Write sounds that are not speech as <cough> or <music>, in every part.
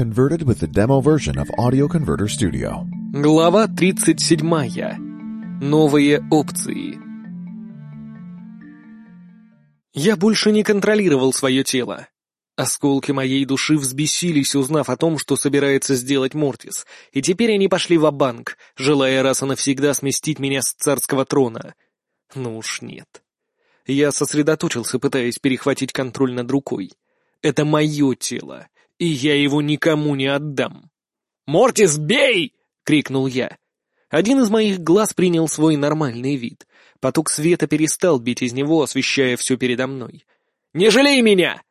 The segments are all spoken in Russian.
converted with the demo version of Audio Converter Studio. Глава 37. Новые опции. Я больше не контролировал свое тело. Осколки моей души взбесились, узнав о том, что собирается сделать Мортис, и теперь они пошли в банк желая раз и навсегда сместить меня с царского трона. Ну уж нет. Я сосредоточился, пытаясь перехватить контроль над рукой. Это мое тело, и я его никому не отдам. «Мортис, бей!» — крикнул я. Один из моих глаз принял свой нормальный вид. Поток света перестал бить из него, освещая все передо мной. «Не жалей меня!»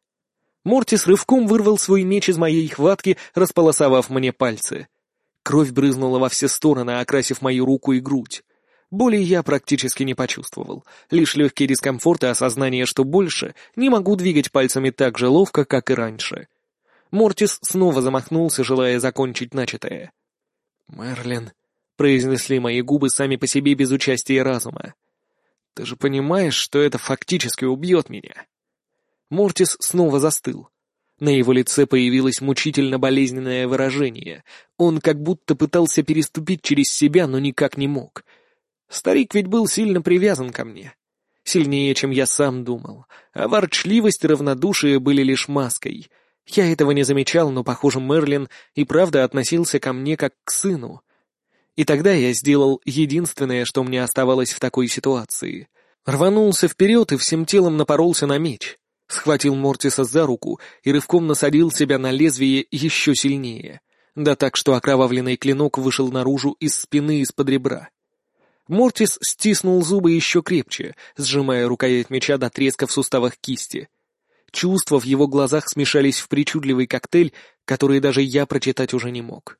Мортис рывком вырвал свой меч из моей хватки, располосовав мне пальцы. Кровь брызнула во все стороны, окрасив мою руку и грудь. Боли я практически не почувствовал, лишь легкий дискомфорт и осознание, что больше не могу двигать пальцами так же ловко, как и раньше. Мортис снова замахнулся, желая закончить начатое. «Мерлин», — произнесли мои губы сами по себе без участия разума. «Ты же понимаешь, что это фактически убьет меня?» Мортис снова застыл. На его лице появилось мучительно болезненное выражение. Он как будто пытался переступить через себя, но никак не мог — Старик ведь был сильно привязан ко мне. Сильнее, чем я сам думал. А ворчливость и равнодушие были лишь маской. Я этого не замечал, но, похоже, Мерлин и правда относился ко мне как к сыну. И тогда я сделал единственное, что мне оставалось в такой ситуации. Рванулся вперед и всем телом напоролся на меч. Схватил Мортиса за руку и рывком насадил себя на лезвие еще сильнее. Да так, что окровавленный клинок вышел наружу из спины из-под ребра. Мортис стиснул зубы еще крепче, сжимая рукоять меча до треска в суставах кисти. Чувства в его глазах смешались в причудливый коктейль, который даже я прочитать уже не мог.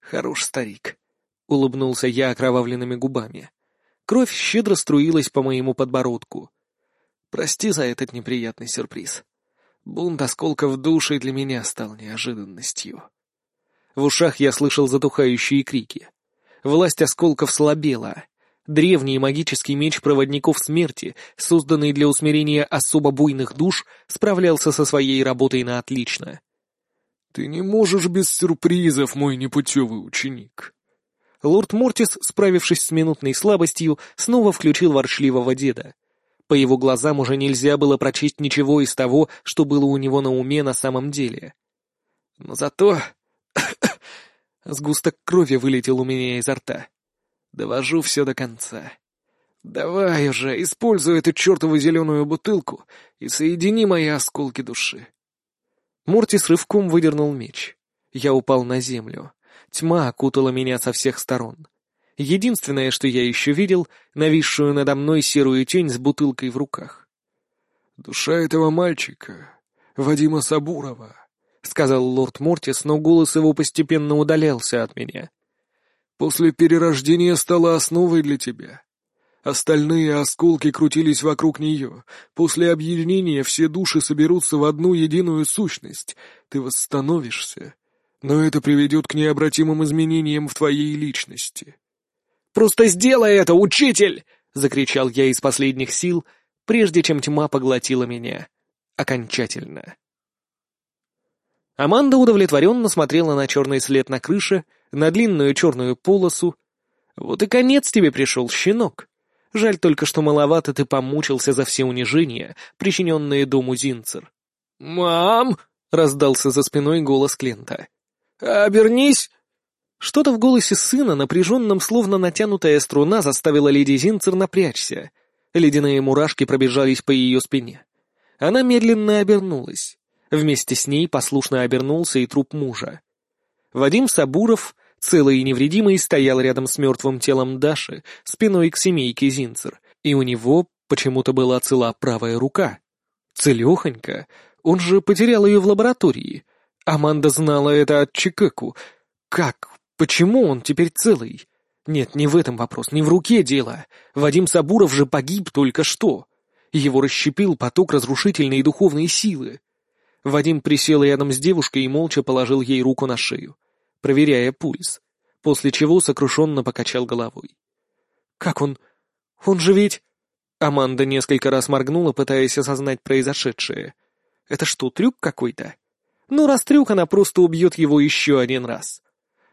«Хорош старик», — улыбнулся я окровавленными губами. Кровь щедро струилась по моему подбородку. «Прости за этот неприятный сюрприз. Бунт осколков души для меня стал неожиданностью». В ушах я слышал затухающие крики. Власть осколков слабела. Древний магический меч проводников смерти, созданный для усмирения особо буйных душ, справлялся со своей работой на отлично. «Ты не можешь без сюрпризов, мой непутевый ученик!» Лорд Мортис, справившись с минутной слабостью, снова включил ворчливого деда. По его глазам уже нельзя было прочесть ничего из того, что было у него на уме на самом деле. Но зато <coughs> Сгусток крови вылетел у меня изо рта. Довожу все до конца. Давай уже, используй эту чертову зеленую бутылку и соедини мои осколки души. Мортис рывком выдернул меч. Я упал на землю. Тьма окутала меня со всех сторон. Единственное, что я еще видел, нависшую надо мной серую тень с бутылкой в руках. «Душа этого мальчика, Вадима Сабурова», — сказал лорд Мортис, но голос его постепенно удалялся от меня. «После перерождения стала основой для тебя. Остальные осколки крутились вокруг нее. После объединения все души соберутся в одну единую сущность. Ты восстановишься. Но это приведет к необратимым изменениям в твоей личности». «Просто сделай это, учитель!» — закричал я из последних сил, прежде чем тьма поглотила меня. Окончательно. Аманда удовлетворенно смотрела на черный след на крыше, на длинную черную полосу. «Вот и конец тебе пришел, щенок. Жаль только, что маловато ты помучился за все унижения, причиненные дому Зинцер». «Мам!» — раздался за спиной голос Клента. «Обернись!» Что-то в голосе сына, напряженном, словно натянутая струна, заставила леди Зинцер напрячься. Ледяные мурашки пробежались по ее спине. Она медленно обернулась. Вместе с ней послушно обернулся и труп мужа. Вадим Сабуров, целый и невредимый, стоял рядом с мертвым телом Даши, спиной к семейке Зинцер, и у него почему-то была цела правая рука. Целехонька, он же потерял ее в лаборатории. Аманда знала это от Чикеку. Как? Почему он теперь целый? Нет, не в этом вопрос, не в руке дело. Вадим Сабуров же погиб только что. Его расщепил поток разрушительной духовной силы. Вадим присел рядом с девушкой и молча положил ей руку на шею, проверяя пульс, после чего сокрушенно покачал головой. «Как он? Он же ведь...» Аманда несколько раз моргнула, пытаясь осознать произошедшее. «Это что, трюк какой-то?» Ну, растрюк она просто убьет его еще один раз.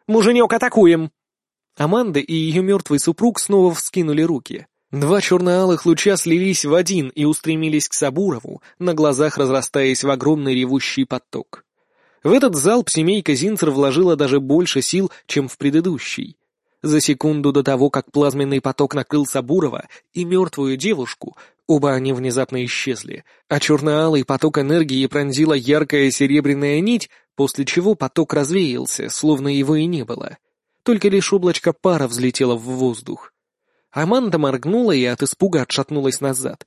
«Муженек, атакуем!» Аманда и ее мертвый супруг снова вскинули руки. Два черно-алых луча слились в один и устремились к Сабурову, на глазах разрастаясь в огромный ревущий поток. В этот залп семейка Зинцер вложила даже больше сил, чем в предыдущий. За секунду до того, как плазменный поток накрыл Сабурова и мертвую девушку, оба они внезапно исчезли, а черно-алый поток энергии пронзила яркая серебряная нить, после чего поток развеялся, словно его и не было. Только лишь облачко пара взлетело в воздух. Аманда моргнула и от испуга отшатнулась назад.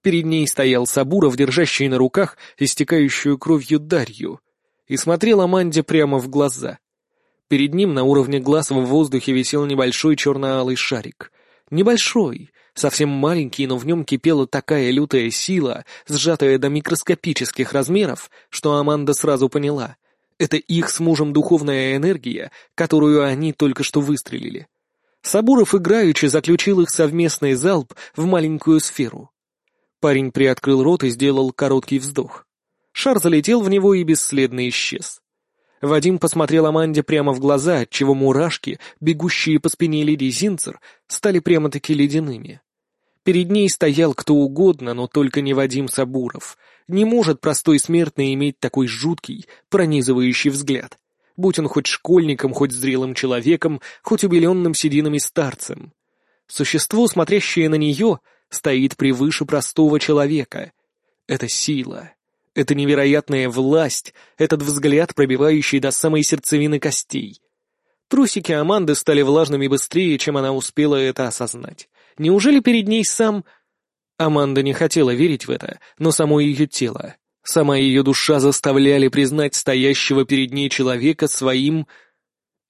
Перед ней стоял Сабуров, держащий на руках истекающую кровью Дарью, и смотрел Аманде прямо в глаза. Перед ним на уровне глаз в воздухе висел небольшой черно-алый шарик. Небольшой, совсем маленький, но в нем кипела такая лютая сила, сжатая до микроскопических размеров, что Аманда сразу поняла. Это их с мужем духовная энергия, которую они только что выстрелили. Сабуров играючи заключил их совместный залп в маленькую сферу. Парень приоткрыл рот и сделал короткий вздох. Шар залетел в него и бесследно исчез. Вадим посмотрел Аманде прямо в глаза, отчего мурашки, бегущие по спине леди Зинцер, стали прямо-таки ледяными. Перед ней стоял кто угодно, но только не Вадим Сабуров. Не может простой смертный иметь такой жуткий, пронизывающий взгляд будь он хоть школьником, хоть зрелым человеком, хоть убеленным сединами старцем. Существо, смотрящее на нее, стоит превыше простого человека. Это сила. Это невероятная власть, этот взгляд, пробивающий до самой сердцевины костей. Трусики Аманды стали влажными быстрее, чем она успела это осознать. Неужели перед ней сам... Аманда не хотела верить в это, но само ее тело, Сама ее душа заставляли признать стоящего перед ней человека своим...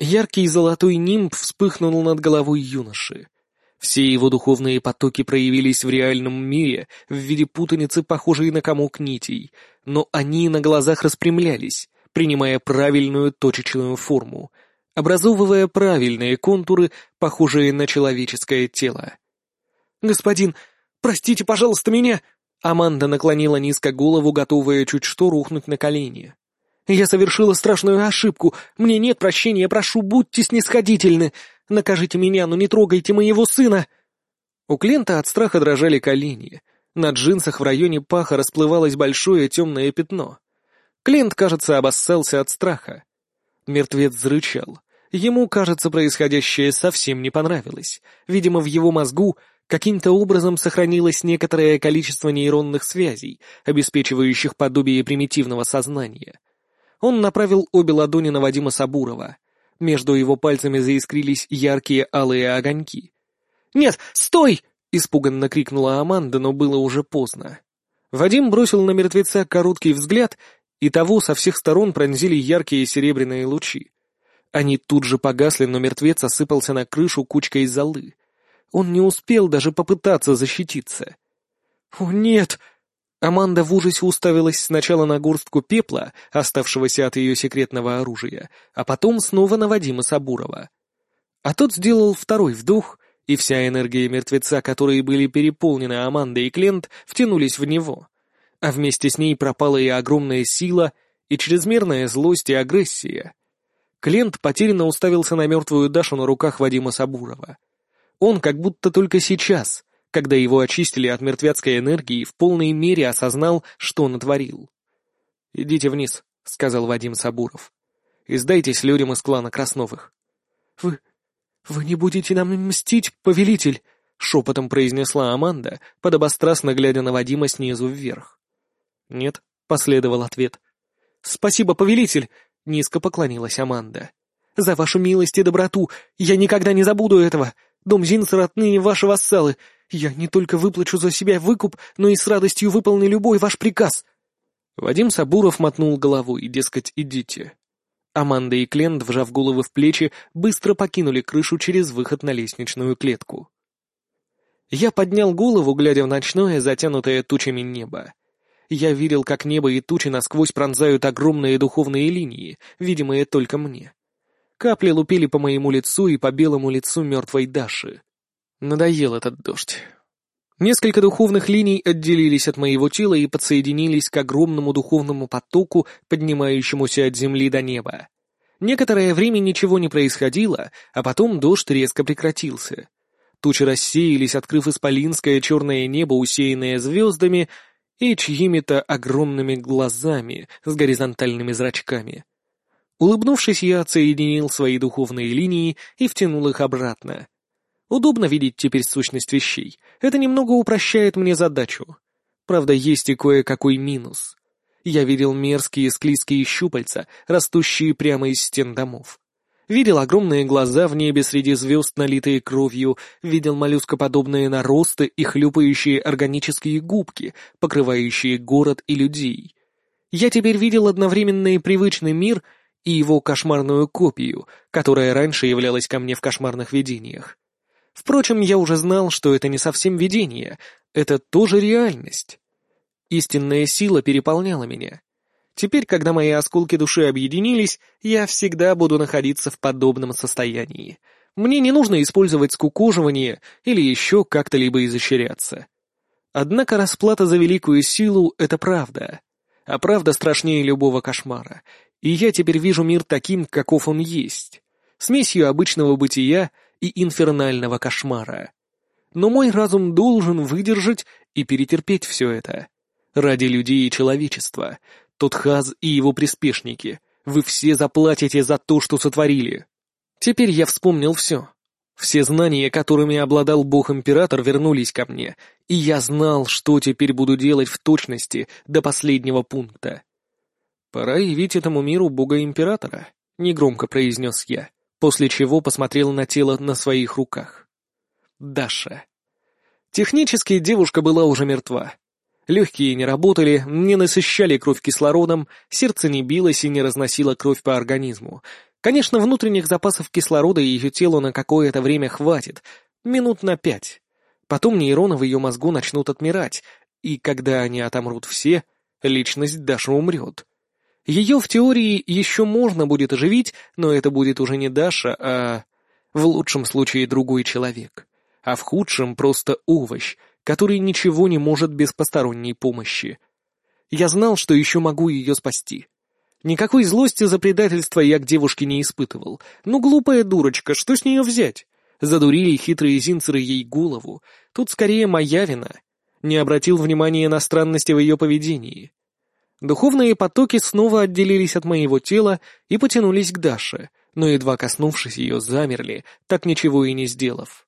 Яркий золотой нимб вспыхнул над головой юноши. Все его духовные потоки проявились в реальном мире в виде путаницы, похожей на комок нитей, но они на глазах распрямлялись, принимая правильную точечную форму, образовывая правильные контуры, похожие на человеческое тело. «Господин, простите, пожалуйста, меня!» Аманда наклонила низко голову, готовая чуть что рухнуть на колени. «Я совершила страшную ошибку. Мне нет прощения. Прошу, будьте снисходительны. Накажите меня, но не трогайте моего сына!» У Клента от страха дрожали колени. На джинсах в районе паха расплывалось большое темное пятно. Клент, кажется, обоссался от страха. Мертвец зарычал. Ему, кажется, происходящее совсем не понравилось. Видимо, в его мозгу каким-то образом сохранилось некоторое количество нейронных связей, обеспечивающих подобие примитивного сознания. Он направил обе ладони на Вадима Сабурова. Между его пальцами заискрились яркие алые огоньки. «Нет, стой!» — испуганно крикнула Аманда, но было уже поздно. Вадим бросил на мертвеца короткий взгляд, и того со всех сторон пронзили яркие серебряные лучи. Они тут же погасли, но мертвец осыпался на крышу кучкой золы. Он не успел даже попытаться защититься. «О, нет!» Аманда в ужасе уставилась сначала на горстку пепла, оставшегося от ее секретного оружия, а потом снова на Вадима Сабурова. А тот сделал второй вдох, и вся энергия мертвеца, которые были переполнены Амандой и Клент, втянулись в него. А вместе с ней пропала и огромная сила, и чрезмерная злость и агрессия. Клент потерянно уставился на мертвую Дашу на руках Вадима Сабурова. Он как будто только сейчас, когда его очистили от мертвецкой энергии, в полной мере осознал, что натворил. «Идите вниз», — сказал Вадим Сабуров. «И сдайтесь людям из клана Красновых». «Вы... вы не будете нам мстить, повелитель?» — шепотом произнесла Аманда, подобострастно глядя на Вадима снизу вверх. «Нет», — последовал ответ. «Спасибо, повелитель!» — низко поклонилась Аманда. «За вашу милость и доброту! Я никогда не забуду этого! Дом Зинсер отныне ваши вассалы. Я не только выплачу за себя выкуп, но и с радостью выполню любой ваш приказ». Вадим Сабуров мотнул головой, дескать, идите. Аманда и Клент, вжав головы в плечи, быстро покинули крышу через выход на лестничную клетку. Я поднял голову, глядя в ночное, затянутое тучами небо. Я видел, как небо и тучи насквозь пронзают огромные духовные линии, видимые только мне. Капли лупили по моему лицу и по белому лицу мертвой Даши. Надоел этот дождь. Несколько духовных линий отделились от моего тела и подсоединились к огромному духовному потоку, поднимающемуся от земли до неба. Некоторое время ничего не происходило, а потом дождь резко прекратился. Тучи рассеялись, открыв исполинское черное небо, усеянное звездами и чьими-то огромными глазами с горизонтальными зрачками. Улыбнувшись, я отсоединил свои духовные линии и втянул их обратно. Удобно видеть теперь сущность вещей. Это немного упрощает мне задачу. Правда, есть и кое-какой минус. Я видел мерзкие склизкие щупальца, растущие прямо из стен домов. Видел огромные глаза в небе среди звезд, налитые кровью, видел моллюскоподобные наросты и хлюпающие органические губки, покрывающие город и людей. Я теперь видел одновременно и привычный мир, и его кошмарную копию, которая раньше являлась ко мне в кошмарных видениях. Впрочем, я уже знал, что это не совсем видение, это тоже реальность. Истинная сила переполняла меня. Теперь, когда мои осколки души объединились, я всегда буду находиться в подобном состоянии. Мне не нужно использовать скукоживание или еще как-то либо изощряться. Однако расплата за великую силу — это правда. А правда страшнее любого кошмара. И я теперь вижу мир таким, каков он есть. Смесью обычного бытия и инфернального кошмара. Но мой разум должен выдержать и перетерпеть все это. Ради людей и человечества. Тутхаз и его приспешники. Вы все заплатите за то, что сотворили. Теперь я вспомнил все. Все знания, которыми обладал бог-император, вернулись ко мне, и я знал, что теперь буду делать в точности до последнего пункта. «Пора явить этому миру бога-императора», — негромко произнес я, после чего посмотрел на тело на своих руках. Даша. Технически девушка была уже мертва. Легкие не работали, не насыщали кровь кислородом, сердце не билось и не разносило кровь по организму. Конечно, внутренних запасов кислорода ее телу на какое-то время хватит, минут на пять. Потом нейроны в ее мозгу начнут отмирать, и когда они отомрут все, личность Даши умрет. Ее в теории еще можно будет оживить, но это будет уже не Даша, а в лучшем случае другой человек, а в худшем просто овощ — который ничего не может без посторонней помощи. Я знал, что еще могу ее спасти. Никакой злости за предательство я к девушке не испытывал. Ну, глупая дурочка, что с нее взять? Задурили хитрые зинцеры ей голову. Тут скорее моя вина. Не обратил внимания на странности в ее поведении. Духовные потоки снова отделились от моего тела и потянулись к Даше, но едва коснувшись ее, замерли, так ничего и не сделав.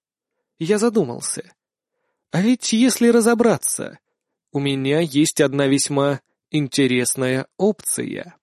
Я задумался. А ведь если разобраться, у меня есть одна весьма интересная опция.